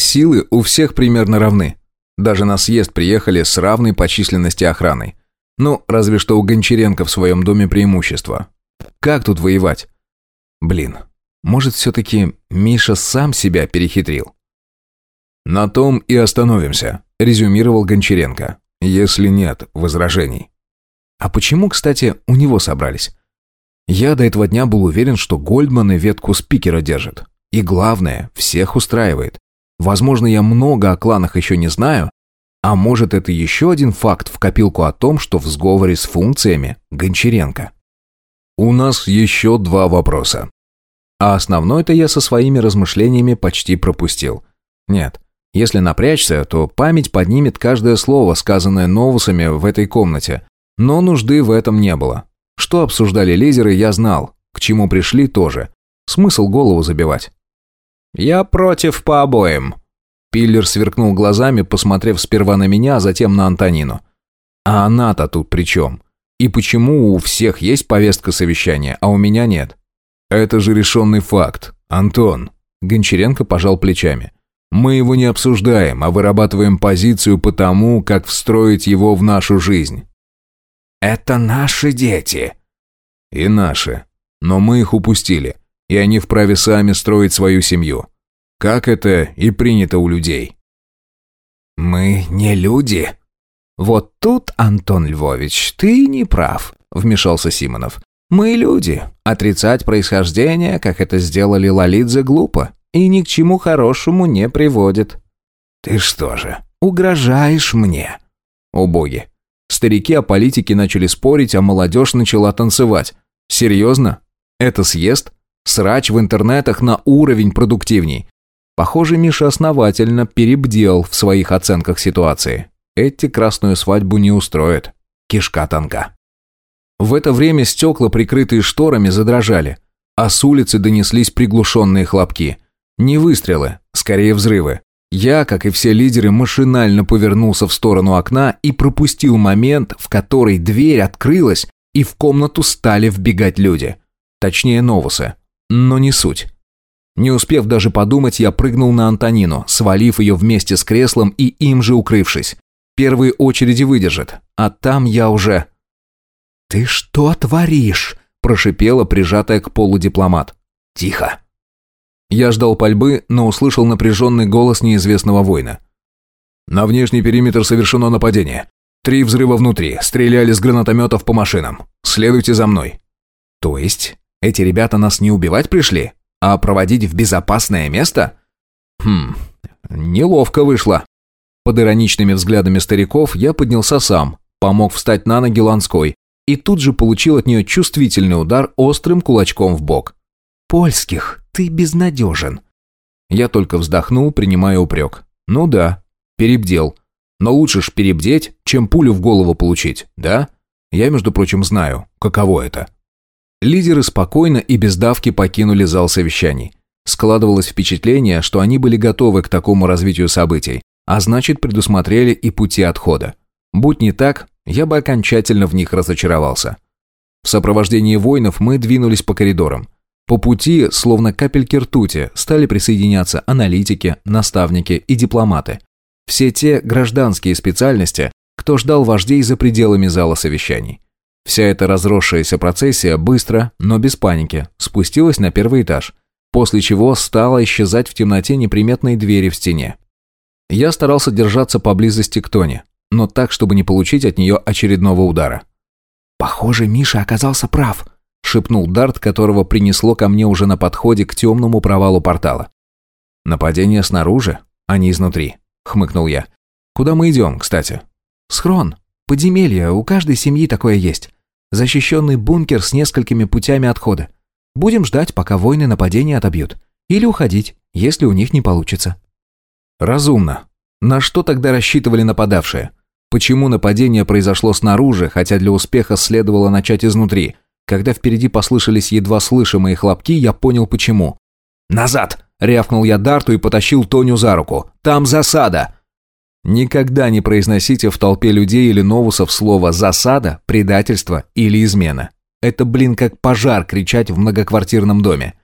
Силы у всех примерно равны. Даже на съезд приехали с равной по численности охраной. Ну, разве что у Гончаренко в своем доме преимущество. Как тут воевать? Блин, может, все-таки Миша сам себя перехитрил? «На том и остановимся», – резюмировал Гончаренко. «Если нет возражений». А почему, кстати, у него собрались? Я до этого дня был уверен, что Гольдманы ветку спикера держат. И главное, всех устраивает. Возможно, я много о кланах еще не знаю, а может, это еще один факт в копилку о том, что в сговоре с функциями Гончаренко. У нас еще два вопроса. А основной-то я со своими размышлениями почти пропустил. Нет, если напрячься, то память поднимет каждое слово, сказанное новусами в этой комнате. Но нужды в этом не было. Что обсуждали лизеры, я знал. К чему пришли тоже. Смысл голову забивать. «Я против по обоим», Пиллер сверкнул глазами, посмотрев сперва на меня, а затем на Антонину. «А она-то тут при чем? И почему у всех есть повестка совещания, а у меня нет?» «Это же решенный факт, Антон», — Гончаренко пожал плечами. «Мы его не обсуждаем, а вырабатываем позицию по тому, как встроить его в нашу жизнь». «Это наши дети». «И наши. Но мы их упустили, и они вправе сами строить свою семью как это и принято у людей. «Мы не люди». «Вот тут, Антон Львович, ты не прав», — вмешался Симонов. «Мы люди. Отрицать происхождение, как это сделали Лолидзе, глупо и ни к чему хорошему не приводит». «Ты что же, угрожаешь мне?» О боги. Старики о политике начали спорить, а молодежь начала танцевать. Серьезно? Это съезд? Срач в интернетах на уровень продуктивней. Похоже, Миша основательно перебдел в своих оценках ситуации. Эти красную свадьбу не устроят. Кишка тонка. В это время стекла, прикрытые шторами, задрожали, а с улицы донеслись приглушенные хлопки. Не выстрелы, скорее взрывы. Я, как и все лидеры, машинально повернулся в сторону окна и пропустил момент, в который дверь открылась, и в комнату стали вбегать люди. Точнее, новусы. Но не суть. Не успев даже подумать, я прыгнул на Антонину, свалив ее вместе с креслом и им же укрывшись. Первые очереди выдержит, а там я уже... «Ты что творишь?» – прошипела прижатая к полу дипломат. «Тихо!» Я ждал пальбы, но услышал напряженный голос неизвестного воина. «На внешний периметр совершено нападение. Три взрыва внутри, стреляли с гранатометов по машинам. Следуйте за мной». «То есть, эти ребята нас не убивать пришли?» А проводить в безопасное место? Хм, неловко вышло. Под ироничными взглядами стариков я поднялся сам, помог встать на ноги Ланской и тут же получил от нее чувствительный удар острым кулачком в бок. «Польских, ты безнадежен». Я только вздохнул, принимая упрек. «Ну да, перебдел. Но лучше ж перебдеть, чем пулю в голову получить, да? Я, между прочим, знаю, каково это». Лидеры спокойно и без давки покинули зал совещаний. Складывалось впечатление, что они были готовы к такому развитию событий, а значит предусмотрели и пути отхода. Будь не так, я бы окончательно в них разочаровался. В сопровождении воинов мы двинулись по коридорам. По пути, словно капельки ртути, стали присоединяться аналитики, наставники и дипломаты. Все те гражданские специальности, кто ждал вождей за пределами зала совещаний. Вся эта разросшаяся процессия быстро, но без паники, спустилась на первый этаж, после чего стала исчезать в темноте неприметные двери в стене. Я старался держаться поблизости к Тоне, но так, чтобы не получить от нее очередного удара. «Похоже, Миша оказался прав», — шепнул Дарт, которого принесло ко мне уже на подходе к темному провалу портала. «Нападение снаружи, а не изнутри», — хмыкнул я. «Куда мы идем, кстати?» «Схрон», Подземелье, у каждой семьи такое есть. Защищенный бункер с несколькими путями отхода. Будем ждать, пока войны нападения отобьют. Или уходить, если у них не получится. Разумно. На что тогда рассчитывали нападавшие? Почему нападение произошло снаружи, хотя для успеха следовало начать изнутри? Когда впереди послышались едва слышимые хлопки, я понял почему. «Назад!» — рявкнул я Дарту и потащил Тоню за руку. «Там засада!» Никогда не произносите в толпе людей или новусов слово «засада», «предательство» или «измена». Это, блин, как пожар кричать в многоквартирном доме.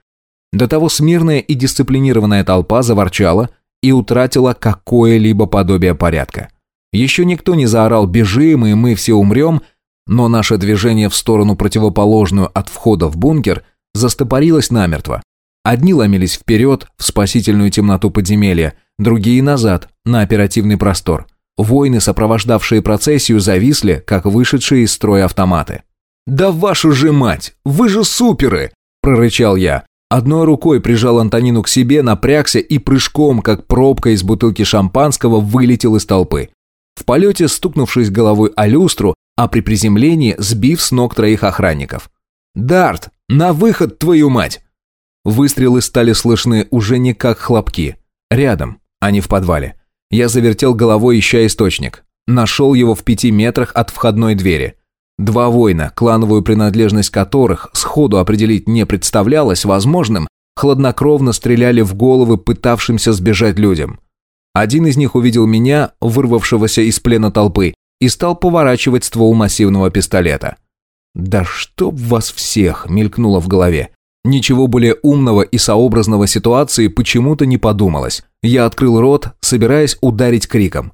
До того смирная и дисциплинированная толпа заворчала и утратила какое-либо подобие порядка. Еще никто не заорал «бежим, и мы все умрем», но наше движение в сторону противоположную от входа в бункер застопорилось намертво. Одни ломились вперед, в спасительную темноту подземелья, другие назад, на оперативный простор. Воины, сопровождавшие процессию, зависли, как вышедшие из строя автоматы. «Да вашу же мать! Вы же суперы!» – прорычал я. Одной рукой прижал Антонину к себе, напрягся и прыжком, как пробка из бутылки шампанского, вылетел из толпы. В полете стукнувшись головой о люстру, а при приземлении сбив с ног троих охранников. «Дарт! На выход, твою мать!» Выстрелы стали слышны уже не как хлопки. Рядом, а не в подвале. Я завертел головой, ища источник. Нашел его в пяти метрах от входной двери. Два воина, клановую принадлежность которых сходу определить не представлялось возможным, хладнокровно стреляли в головы пытавшимся сбежать людям. Один из них увидел меня, вырвавшегося из плена толпы, и стал поворачивать ствол массивного пистолета. «Да чтоб вас всех!» – мелькнуло в голове. Ничего более умного и сообразного ситуации почему-то не подумалось. Я открыл рот, собираясь ударить криком.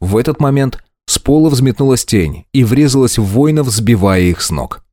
В этот момент с пола взметнулась тень и врезалась в воинов, сбивая их с ног.